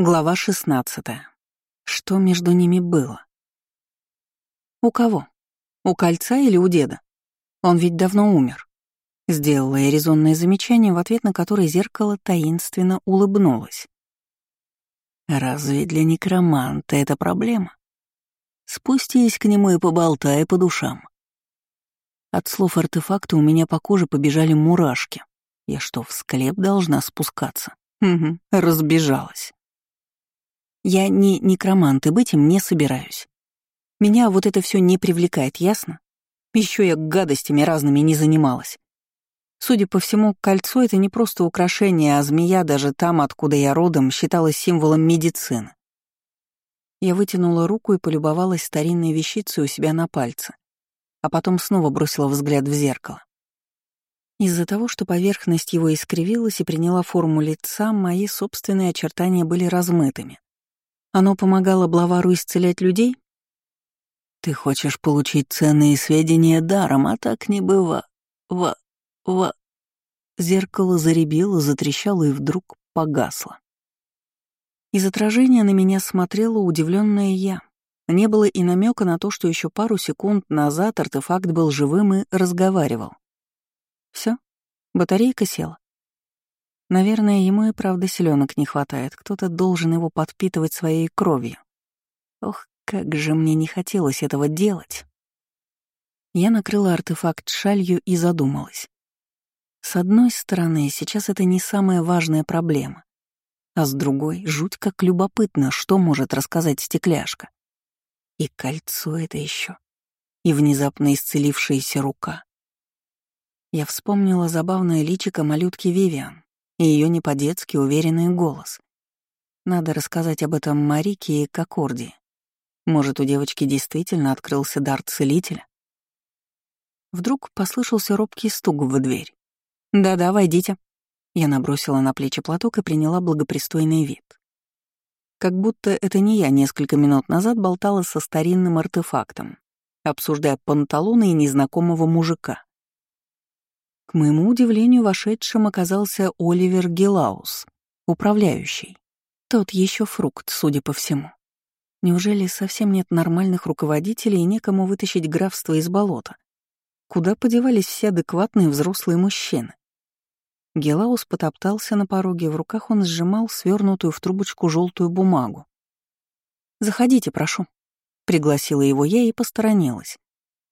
Глава 16. Что между ними было? У кого? У кольца или у деда? Он ведь давно умер. Сделала я резонное замечание, в ответ на которое зеркало таинственно улыбнулось. Разве для некроманта это проблема? Спустись к нему и поболтай по душам. От слов артефакта у меня по коже побежали мурашки. Я что, в склеп должна спускаться? Угу, разбежалась. Я не некромант и быть им не собираюсь. Меня вот это все не привлекает, ясно? Еще я гадостями разными не занималась. Судя по всему, кольцо — это не просто украшение, а змея даже там, откуда я родом, считалась символом медицины. Я вытянула руку и полюбовалась старинной вещицей у себя на пальце, а потом снова бросила взгляд в зеркало. Из-за того, что поверхность его искривилась и приняла форму лица, мои собственные очертания были размытыми. Оно помогало Блавару исцелять людей? Ты хочешь получить ценные сведения даром, а так не быва. Ва... Ва... Зеркало заребило, затрещало и вдруг погасло. Из отражения на меня смотрела удивленная я. Не было и намека на то, что еще пару секунд назад артефакт был живым и разговаривал. Все, батарейка села. Наверное, ему и правда селенок не хватает, кто-то должен его подпитывать своей кровью. Ох, как же мне не хотелось этого делать. Я накрыла артефакт шалью и задумалась. С одной стороны, сейчас это не самая важная проблема, а с другой — жуть как любопытно, что может рассказать стекляшка. И кольцо это еще, и внезапно исцелившаяся рука. Я вспомнила забавное личико малютки Вивиан, и ее не по-детски уверенный голос. Надо рассказать об этом Марике и Кокорди. Может, у девочки действительно открылся дар целителя? Вдруг послышался робкий стук в дверь. «Да-да, войдите». Я набросила на плечи платок и приняла благопристойный вид. Как будто это не я несколько минут назад болтала со старинным артефактом, обсуждая панталоны и незнакомого мужика. К моему удивлению, вошедшим оказался Оливер Гелаус, управляющий. Тот еще фрукт, судя по всему. Неужели совсем нет нормальных руководителей и некому вытащить графство из болота? Куда подевались все адекватные взрослые мужчины? Гелаус потоптался на пороге, в руках он сжимал свернутую в трубочку желтую бумагу. «Заходите, прошу», — пригласила его я и посторонилась,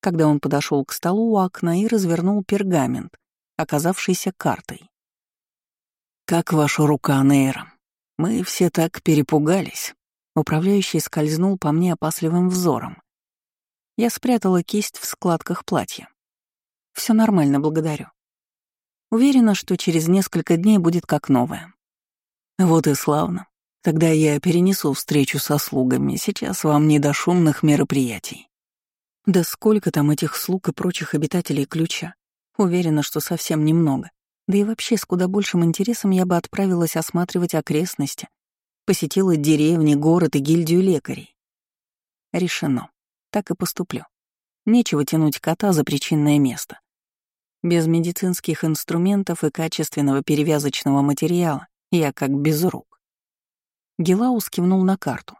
когда он подошел к столу у окна и развернул пергамент, оказавшейся картой. «Как ваша рука, Нейра? Мы все так перепугались». Управляющий скользнул по мне опасливым взором. Я спрятала кисть в складках платья. Все нормально, благодарю. Уверена, что через несколько дней будет как новое. Вот и славно. Тогда я перенесу встречу со слугами. Сейчас вам не до шумных мероприятий. Да сколько там этих слуг и прочих обитателей ключа? Уверена, что совсем немного. Да и вообще с куда большим интересом я бы отправилась осматривать окрестности, посетила деревни, город и гильдию лекарей. Решено. Так и поступлю. Нечего тянуть кота за причинное место. Без медицинских инструментов и качественного перевязочного материала я как без рук. Гелаус кивнул на карту.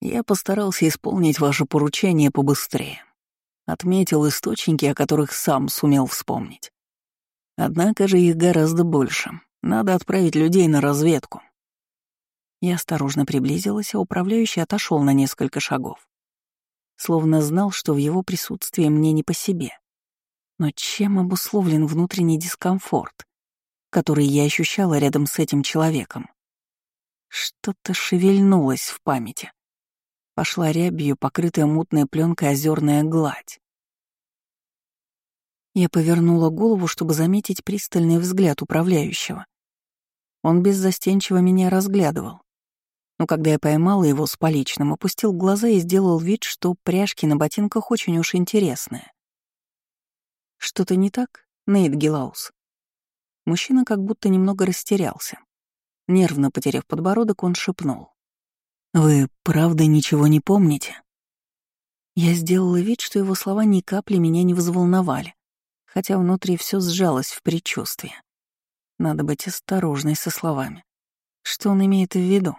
Я постарался исполнить ваше поручение побыстрее. Отметил источники, о которых сам сумел вспомнить. Однако же их гораздо больше. Надо отправить людей на разведку. Я осторожно приблизилась, а управляющий отошел на несколько шагов. Словно знал, что в его присутствии мне не по себе. Но чем обусловлен внутренний дискомфорт, который я ощущала рядом с этим человеком? Что-то шевельнулось в памяти пошла рябью, покрытая мутной пленкой озерная гладь. Я повернула голову, чтобы заметить пристальный взгляд управляющего. Он беззастенчиво меня разглядывал. Но когда я поймала его с поличным, опустил глаза и сделал вид, что пряжки на ботинках очень уж интересные. «Что-то не так, Нейт Гилаус?» Мужчина как будто немного растерялся. Нервно потеряв подбородок, он шепнул. «Вы правда ничего не помните?» Я сделала вид, что его слова ни капли меня не взволновали, хотя внутри все сжалось в предчувствии. Надо быть осторожной со словами. Что он имеет в виду?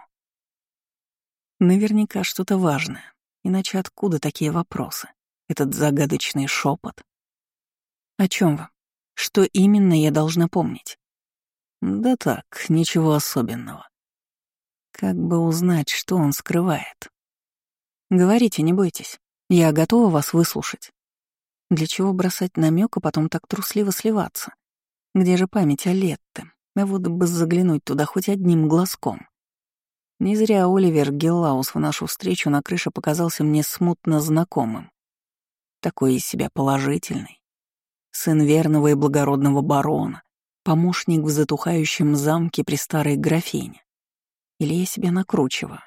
Наверняка что-то важное. Иначе откуда такие вопросы? Этот загадочный шепот. О чем вы? Что именно я должна помнить? Да так, ничего особенного. Как бы узнать, что он скрывает? Говорите, не бойтесь. Я готова вас выслушать. Для чего бросать намек, а потом так трусливо сливаться? Где же память о Летте? А вот бы заглянуть туда хоть одним глазком. Не зря Оливер Геллаус в нашу встречу на крыше показался мне смутно знакомым. Такой из себя положительный. Сын верного и благородного барона, помощник в затухающем замке при старой графине. Или я себя накручиваю?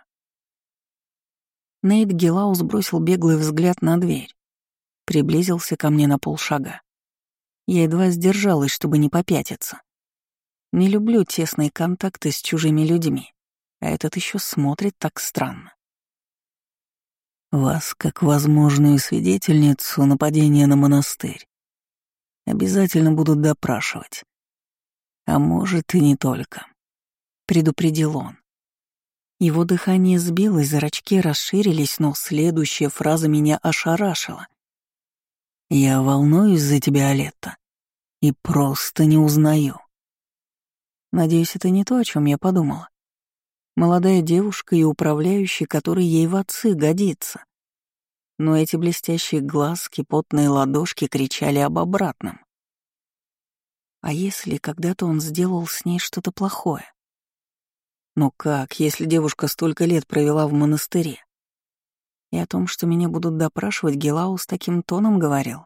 Нейт Гелаус бросил беглый взгляд на дверь. Приблизился ко мне на полшага. Я едва сдержалась, чтобы не попятиться. Не люблю тесные контакты с чужими людьми а этот еще смотрит так странно. Вас, как возможную свидетельницу нападения на монастырь, обязательно будут допрашивать. А может, и не только. Предупредил он. Его дыхание сбилось, зрачки расширились, но следующая фраза меня ошарашила. «Я волнуюсь за тебя, Алетта, и просто не узнаю». Надеюсь, это не то, о чем я подумала. Молодая девушка и управляющий, который ей в отцы годится. Но эти блестящие глазки, потные ладошки кричали об обратном. А если когда-то он сделал с ней что-то плохое? Но как, если девушка столько лет провела в монастыре? И о том, что меня будут допрашивать, Гелау с таким тоном говорил,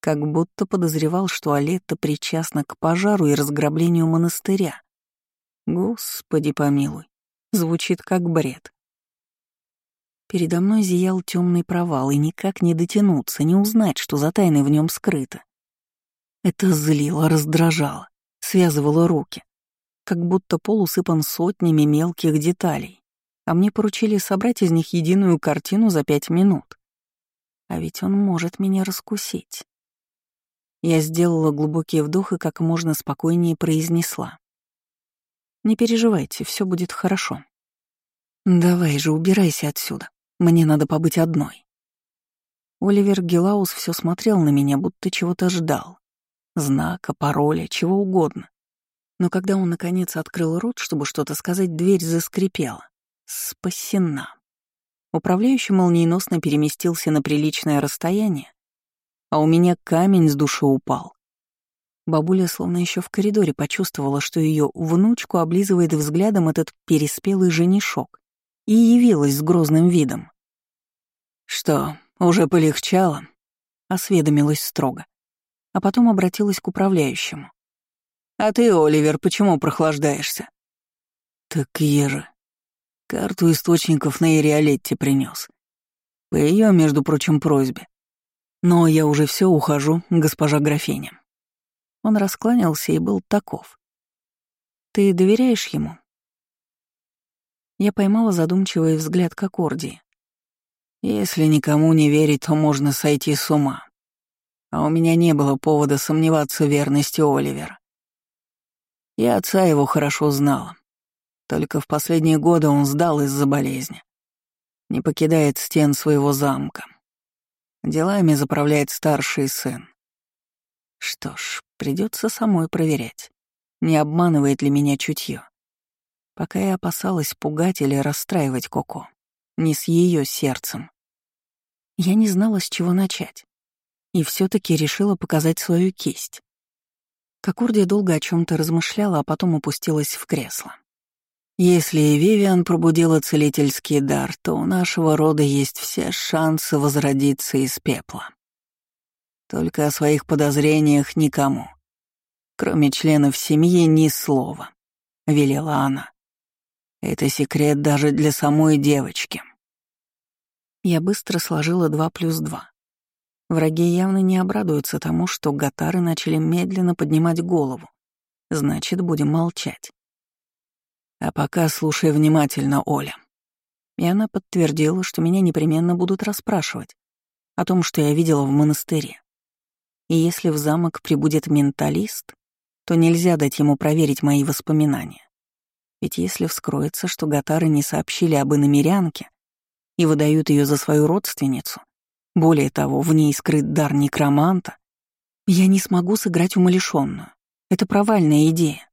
как будто подозревал, что Алетта причастна к пожару и разграблению монастыря. Господи помилуй. Звучит как бред. Передо мной зиял темный провал, и никак не дотянуться, не узнать, что за тайны в нем скрыто. Это злило, раздражало, связывало руки, как будто пол усыпан сотнями мелких деталей, а мне поручили собрать из них единую картину за пять минут. А ведь он может меня раскусить. Я сделала глубокий вдох и как можно спокойнее произнесла. Не переживайте, все будет хорошо. Давай же, убирайся отсюда. Мне надо побыть одной. Оливер Гелаус все смотрел на меня, будто чего-то ждал. Знака, пароля, чего угодно. Но когда он, наконец, открыл рот, чтобы что-то сказать, дверь заскрипела. Спасена. Управляющий молниеносно переместился на приличное расстояние, а у меня камень с души упал. Бабуля словно еще в коридоре почувствовала, что ее внучку облизывает взглядом этот переспелый женишок и явилась с грозным видом. «Что, уже полегчало?» — осведомилась строго, а потом обратилась к управляющему. «А ты, Оливер, почему прохлаждаешься?» «Так я же карту источников на Ириолетте принес. По ее, между прочим, просьбе. Но я уже все ухожу, госпожа графиня. Он раскланялся и был таков. «Ты доверяешь ему?» Я поймала задумчивый взгляд к Аккордии. «Если никому не верить, то можно сойти с ума. А у меня не было повода сомневаться в верности Оливера. Я отца его хорошо знала. Только в последние годы он сдал из-за болезни. Не покидает стен своего замка. Делами заправляет старший сын. Что ж, придется самой проверять, не обманывает ли меня чутье. Пока я опасалась пугать или расстраивать Коко, не с ее сердцем. Я не знала, с чего начать, и все таки решила показать свою кисть. Кокурдия долго о чем то размышляла, а потом опустилась в кресло. Если Вивиан пробудила целительский дар, то у нашего рода есть все шансы возродиться из пепла. Только о своих подозрениях никому. Кроме членов семьи ни слова, — велела она. Это секрет даже для самой девочки. Я быстро сложила два плюс два. Враги явно не обрадуются тому, что гатары начали медленно поднимать голову. Значит, будем молчать. А пока слушай внимательно, Оля. И она подтвердила, что меня непременно будут расспрашивать о том, что я видела в монастыре. И если в замок прибудет менталист, то нельзя дать ему проверить мои воспоминания. Ведь если вскроется, что гатары не сообщили об иномерянке и выдают ее за свою родственницу, более того, в ней скрыт дар некроманта, я не смогу сыграть умалишенную. Это провальная идея.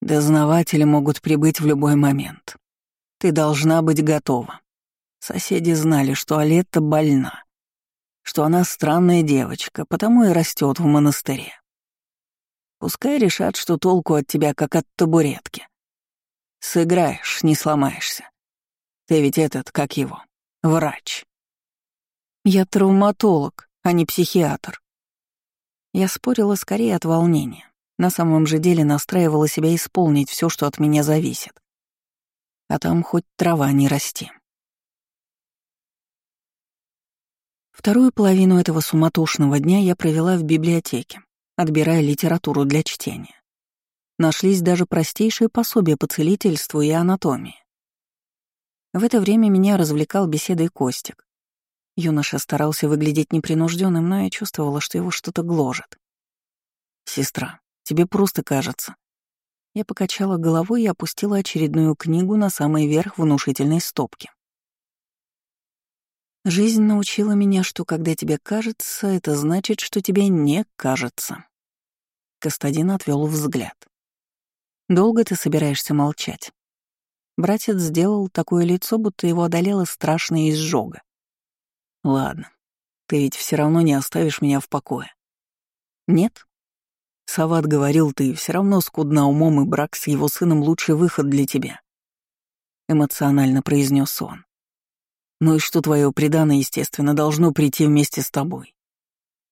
Дознаватели могут прибыть в любой момент. Ты должна быть готова. Соседи знали, что Алетта больна, что она странная девочка, потому и растет в монастыре. Пускай решат, что толку от тебя, как от табуретки. Сыграешь, не сломаешься. Ты ведь этот, как его, врач. Я травматолог, а не психиатр. Я спорила скорее от волнения. На самом же деле настраивала себя исполнить все, что от меня зависит. А там хоть трава не расти. Вторую половину этого суматошного дня я провела в библиотеке, отбирая литературу для чтения. Нашлись даже простейшие пособия по целительству и анатомии. В это время меня развлекал беседой Костик. Юноша старался выглядеть непринужденным, но я чувствовала, что его что-то гложет. «Сестра, тебе просто кажется». Я покачала головой и опустила очередную книгу на самый верх внушительной стопки. Жизнь научила меня, что когда тебе кажется, это значит, что тебе не кажется. Кастадин отвел взгляд. «Долго ты собираешься молчать?» Братец сделал такое лицо, будто его одолела страшная изжога. «Ладно, ты ведь все равно не оставишь меня в покое». «Нет?» Сават говорил, ты все равно скудна умом, и брак с его сыном — лучший выход для тебя. Эмоционально произнес он. Ну и что твое преданное, естественно, должно прийти вместе с тобой.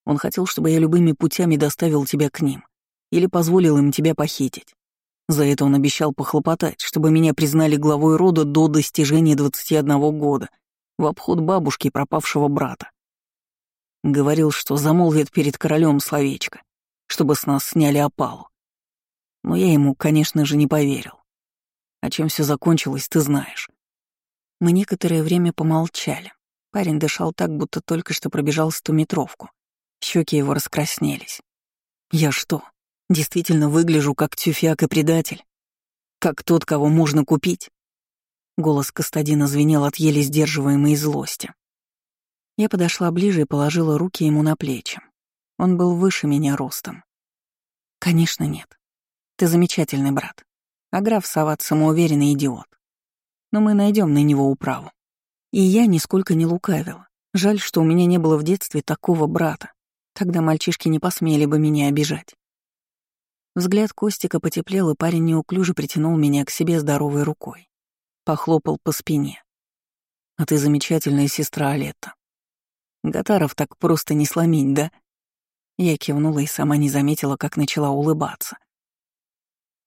Он хотел, чтобы я любыми путями доставил тебя к ним или позволил им тебя похитить. За это он обещал похлопотать, чтобы меня признали главой рода до достижения 21 года, в обход бабушки пропавшего брата. Говорил, что замолвит перед королем словечко, чтобы с нас сняли опалу. Но я ему, конечно же, не поверил. А чем все закончилось, ты знаешь. Мы некоторое время помолчали. Парень дышал так, будто только что пробежал стометровку. Щеки его раскраснелись. Я что, Действительно выгляжу как тюфяк и предатель. Как тот, кого можно купить. Голос Кастадина звенел от еле сдерживаемой злости. Я подошла ближе и положила руки ему на плечи. Он был выше меня ростом. Конечно, нет. Ты замечательный брат. А граф Сават самоуверенный идиот. Но мы найдем на него управу. И я нисколько не лукавила. Жаль, что у меня не было в детстве такого брата. Тогда мальчишки не посмели бы меня обижать. Взгляд Костика потеплел, и парень неуклюже притянул меня к себе здоровой рукой. Похлопал по спине. «А ты замечательная сестра Алетта. Гатаров так просто не сломить, да?» Я кивнула и сама не заметила, как начала улыбаться.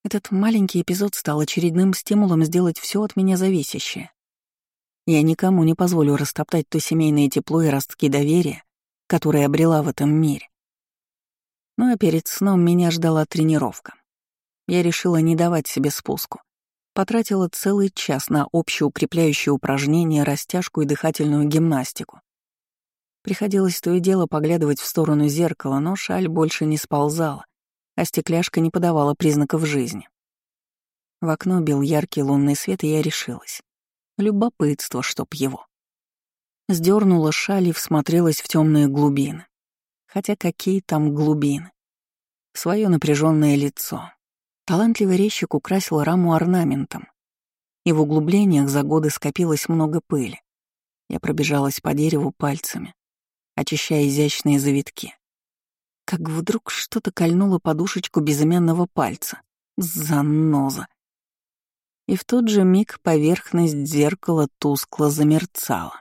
Этот маленький эпизод стал очередным стимулом сделать все от меня зависящее. Я никому не позволю растоптать то семейное тепло и ростки доверия, которые обрела в этом мире. Ну а перед сном меня ждала тренировка. Я решила не давать себе спуску. Потратила целый час на общеукрепляющие упражнения, растяжку и дыхательную гимнастику. Приходилось то и дело поглядывать в сторону зеркала, но шаль больше не сползала, а стекляшка не подавала признаков жизни. В окно бил яркий лунный свет, и я решилась. Любопытство, чтоб его. Сдернула шаль и всмотрелась в темные глубины. Хотя какие там глубины. Свое напряженное лицо. Талантливый резчик украсил раму орнаментом. И в углублениях за годы скопилось много пыли. Я пробежалась по дереву пальцами, очищая изящные завитки. Как вдруг что-то кольнуло подушечку безымянного пальца. Заноза. И в тот же миг поверхность зеркала тускло замерцала.